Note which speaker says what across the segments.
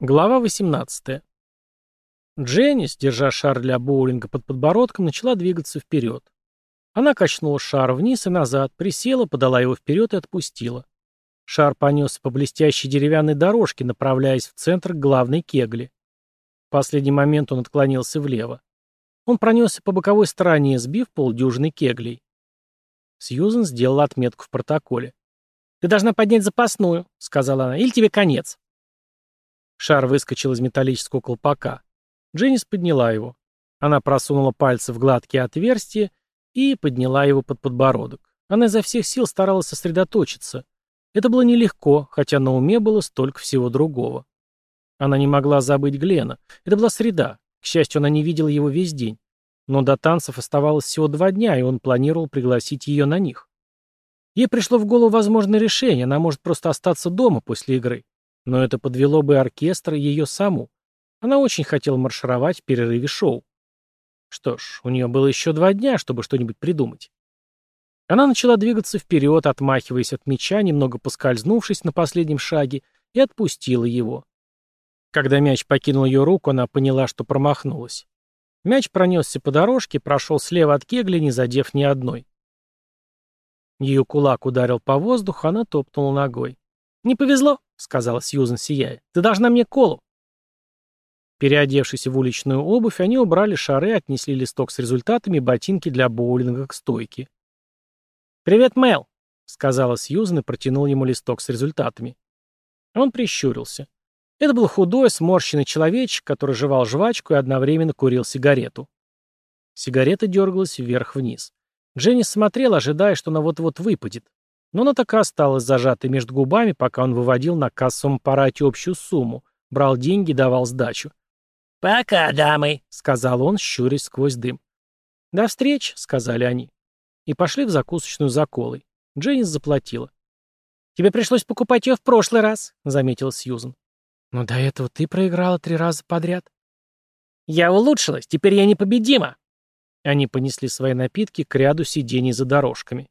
Speaker 1: Глава 18. Дженнис, держа шар для боулинга под подбородком, начала двигаться вперед. Она качнула шар вниз и назад, присела, подала его вперед и отпустила. Шар понесся по блестящей деревянной дорожке, направляясь в центр к главной кегли. В последний момент он отклонился влево. Он пронесся по боковой стороне, сбив полдюжины кеглей. Сьюзен сделала отметку в протоколе. «Ты должна поднять запасную», — сказала она, — «или тебе конец». Шар выскочил из металлического колпака. Дженнис подняла его. Она просунула пальцы в гладкие отверстия и подняла его под подбородок. Она изо всех сил старалась сосредоточиться. Это было нелегко, хотя на уме было столько всего другого. Она не могла забыть Глена. Это была среда. К счастью, она не видела его весь день. Но до танцев оставалось всего два дня, и он планировал пригласить ее на них. Ей пришло в голову возможное решение, она может просто остаться дома после игры. Но это подвело бы оркестр и ее саму. Она очень хотела маршировать в перерыве шоу. Что ж, у нее было еще два дня, чтобы что-нибудь придумать. Она начала двигаться вперед, отмахиваясь от мяча, немного поскользнувшись на последнем шаге, и отпустила его. Когда мяч покинул ее руку, она поняла, что промахнулась. Мяч пронесся по дорожке, прошел слева от кегли, не задев ни одной. Ее кулак ударил по воздуху, она топнула ногой. «Не повезло», — сказала Сьюзен, сияя. «Ты должна мне колу». Переодевшись в уличную обувь, они убрали шары, отнесли листок с результатами ботинки для боулинга к стойке. «Привет, Мэл», — сказала Сьюзен и протянула ему листок с результатами. Он прищурился. Это был худой, сморщенный человечек, который жевал жвачку и одновременно курил сигарету. Сигарета дергалась вверх-вниз. Дженни смотрела, ожидая, что она вот-вот выпадет. Но она так и осталась зажатой между губами, пока он выводил на кассовом аппарате общую сумму, брал деньги и давал сдачу.
Speaker 2: «Пока, дамы», —
Speaker 1: сказал он, щурясь сквозь дым. «До встречи», — сказали они. И пошли в закусочную за колой. Дженнис заплатила. «Тебе пришлось покупать ее в прошлый раз», — заметила Сьюзен. «Но до этого ты проиграла три раза подряд». «Я улучшилась, теперь я непобедима». Они понесли свои напитки к ряду сидений за дорожками.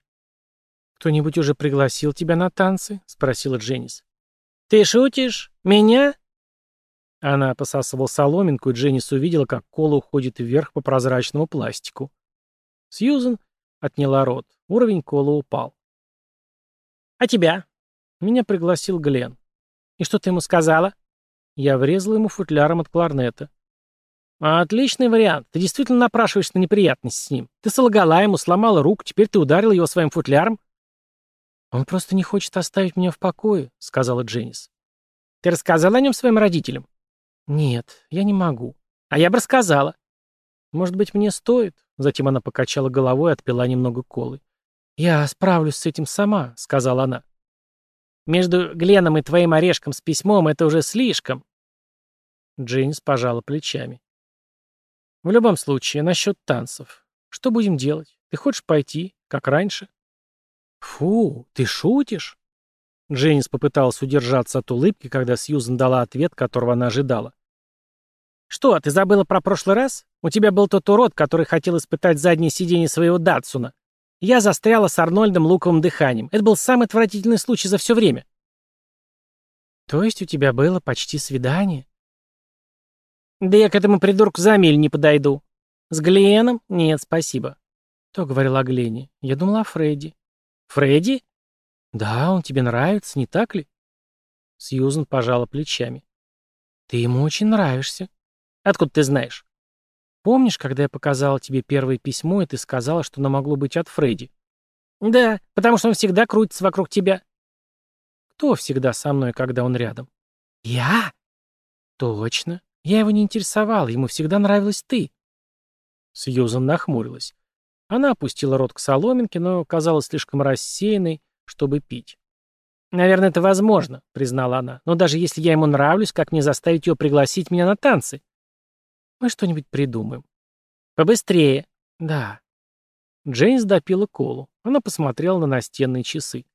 Speaker 1: «Кто-нибудь уже пригласил тебя на танцы?» — спросила Дженнис.
Speaker 2: «Ты шутишь? Меня?»
Speaker 1: Она посасывала соломинку, и Дженнис увидела, как кола уходит вверх по прозрачному пластику. Сьюзен отняла рот. Уровень кола упал.
Speaker 2: «А тебя?»
Speaker 1: Меня пригласил Глен. «И что ты ему сказала?» Я врезала ему футляром от кларнета. «Отличный вариант. Ты действительно напрашиваешься на неприятность с ним. Ты солгала ему, сломала руку, теперь ты ударила его своим футляром?» «Он просто не хочет оставить меня в покое», — сказала Дженнис. «Ты рассказала о нем своим родителям?» «Нет, я не могу. А я бы рассказала». «Может быть, мне стоит?» Затем она покачала головой и отпила немного колы. «Я справлюсь с этим сама», — сказала она. «Между Гленом и твоим орешком с письмом это уже слишком». Дженнис пожала плечами. «В любом случае, насчет танцев. Что будем делать? Ты хочешь пойти, как раньше?» «Фу, ты шутишь?» Дженнис попыталась удержаться от улыбки, когда Сьюзен дала ответ, которого она ожидала. «Что, ты забыла про прошлый раз? У тебя был тот урод, который хотел испытать заднее сиденье своего Датсуна. Я застряла с Арнольдом луковым дыханием. Это был самый отвратительный случай за все время». «То есть у тебя было почти свидание?» «Да я к этому придурку за миль не подойду. С Гленом? Нет, спасибо». «Кто говорил о Глене? Я думала о Фредди». «Фредди?» «Да, он тебе нравится, не так ли?» Сьюзен пожала плечами. «Ты ему очень нравишься». «Откуда ты знаешь?» «Помнишь, когда я показала тебе первое письмо, и ты сказала, что оно могло быть от Фредди?» «Да, потому что он всегда крутится вокруг тебя». «Кто всегда со мной, когда он рядом?» «Я?» «Точно. Я его не интересовал, ему всегда нравилась ты». Сьюзан нахмурилась. Она опустила рот к соломинке, но казалась слишком рассеянной, чтобы пить. «Наверное, это возможно», — признала она. «Но даже если я ему нравлюсь, как мне заставить ее пригласить меня на танцы?» «Мы что-нибудь придумаем». «Побыстрее». «Да». Джейнс допила колу. Она посмотрела на настенные часы.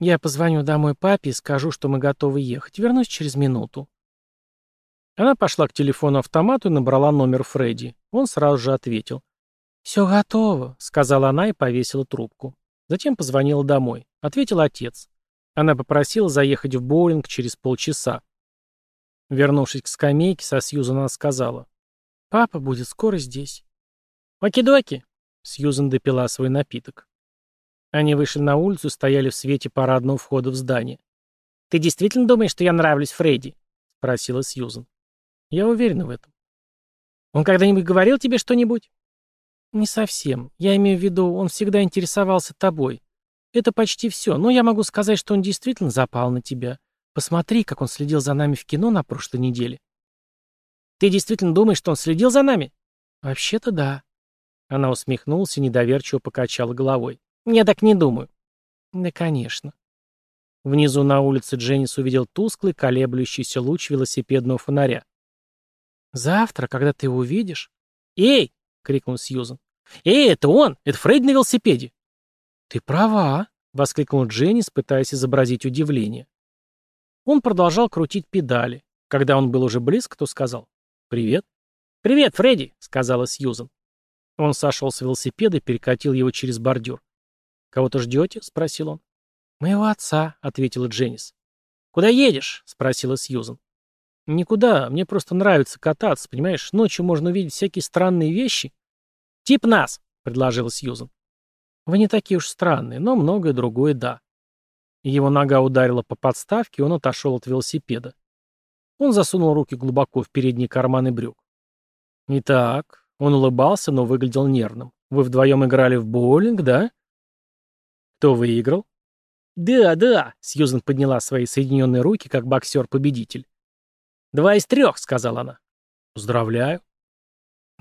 Speaker 1: «Я позвоню домой папе и скажу, что мы готовы ехать. Вернусь через минуту». Она пошла к телефону-автомату и набрала номер Фредди. Он сразу же ответил. «Все готово», — сказала она и повесила трубку. Затем позвонила домой. Ответил отец. Она попросила заехать в боулинг через полчаса. Вернувшись к скамейке, со Сьюзан она сказала. «Папа будет скоро здесь».
Speaker 2: «Оки-доки!»
Speaker 1: Сьюзан допила свой напиток. Они вышли на улицу и стояли в свете парадного входа в здание.
Speaker 2: «Ты действительно думаешь, что я нравлюсь Фредди?»
Speaker 1: — спросила Сьюзан. «Я уверена в этом».
Speaker 2: «Он когда-нибудь говорил тебе что-нибудь?»
Speaker 1: «Не совсем. Я имею в виду, он всегда интересовался тобой. Это почти все, но я могу сказать, что он действительно запал на тебя. Посмотри, как он следил за нами в кино на прошлой неделе».
Speaker 2: «Ты действительно думаешь, что он следил за нами?»
Speaker 1: «Вообще-то да». Она усмехнулась и недоверчиво покачала головой.
Speaker 2: «Я так не думаю».
Speaker 1: «Да, конечно». Внизу на улице Дженнис увидел тусклый, колеблющийся луч велосипедного фонаря. «Завтра, когда ты его увидишь...»
Speaker 2: «Эй!» — крикнул Сьюзан. «Эй, это он! Это Фрейд на велосипеде!»
Speaker 1: «Ты права!» — воскликнул Дженнис, пытаясь изобразить удивление. Он продолжал крутить педали. Когда он был уже близко, то сказал «Привет».
Speaker 2: «Привет, Фредди», — сказала
Speaker 1: Сьюзан. Он сошел с велосипеда и перекатил его через бордюр. «Кого-то ждете?» — спросил он.
Speaker 2: «Моего отца», — ответила Дженнис.
Speaker 1: «Куда едешь?» — спросила Сьюзан. «Никуда, мне просто нравится кататься, понимаешь? Ночью можно увидеть всякие странные вещи».
Speaker 2: «Тип нас», —
Speaker 1: предложила Сьюзан. «Вы не такие уж странные, но многое другое — да». Его нога ударила по подставке, и он отошел от велосипеда. Он засунул руки глубоко в передние карманы брюк. «Итак», — он улыбался, но выглядел нервным. «Вы вдвоем играли в боулинг, да?» «Кто выиграл?»
Speaker 2: «Да, да», — Сьюзен подняла свои соединенные руки, как боксер-победитель. «Два из трех», — сказала она.
Speaker 1: «Поздравляю».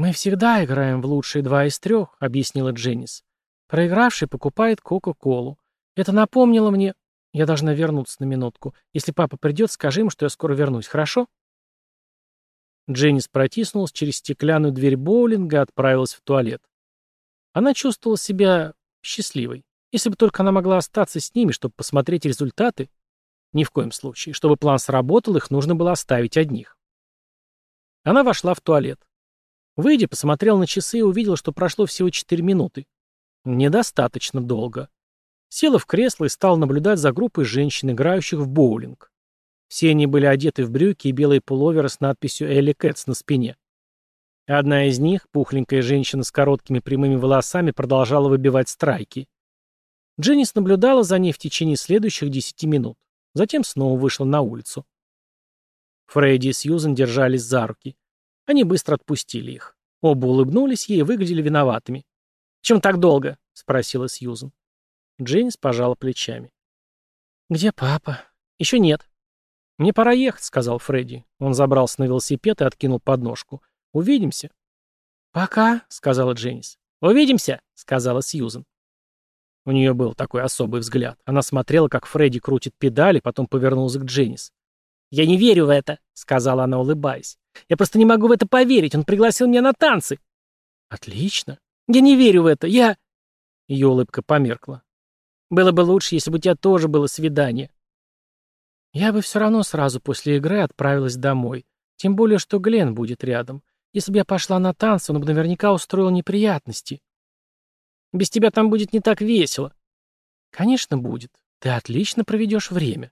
Speaker 1: «Мы всегда играем в лучшие два из трех», — объяснила Дженнис. «Проигравший покупает Кока-Колу. Это напомнило мне...» Я должна вернуться на минутку. Если папа придет, скажи ему, что я скоро вернусь, хорошо?» Дженнис протиснулась через стеклянную дверь боулинга и отправилась в туалет. Она чувствовала себя счастливой. Если бы только она могла остаться с ними, чтобы посмотреть результаты. Ни в коем случае. Чтобы план сработал, их нужно было оставить одних. Она вошла в туалет. Выйдя, посмотрел на часы и увидел, что прошло всего 4 минуты. Недостаточно долго. Села в кресло и стал наблюдать за группой женщин, играющих в боулинг. Все они были одеты в брюки и белые пуловеры с надписью «Элли Кэтс» на спине. Одна из них, пухленькая женщина с короткими прямыми волосами, продолжала выбивать страйки. Дженнис наблюдала за ней в течение следующих десяти минут. Затем снова вышла на улицу. Фредди и Сьюзен держались за руки. Они быстро отпустили их. Оба улыбнулись ей и выглядели виноватыми.
Speaker 2: «Чем так долго?»
Speaker 1: — спросила Сьюзен. Дженнис пожала плечами.
Speaker 2: «Где папа?»
Speaker 1: «Еще нет». «Мне пора ехать», — сказал Фредди. Он забрался на велосипед и откинул подножку. «Увидимся».
Speaker 2: «Пока», — сказала Дженнис.
Speaker 1: «Увидимся», — сказала Сьюзен. У нее был такой особый взгляд. Она смотрела, как Фредди крутит педали, потом повернулась к Дженнис.
Speaker 2: «Я не верю в это», — сказала она, улыбаясь. «Я просто не могу в это поверить. Он пригласил меня на танцы».
Speaker 1: «Отлично».
Speaker 2: «Я не верю в это. Я...»
Speaker 1: Ее улыбка померкла.
Speaker 2: Было бы лучше, если бы у тебя тоже было свидание.
Speaker 1: Я бы все равно сразу после игры отправилась домой. Тем более, что Глен будет рядом. Если бы я пошла на танцы, он бы наверняка устроил неприятности.
Speaker 2: Без тебя там будет не так весело.
Speaker 1: Конечно, будет. Ты отлично проведешь время.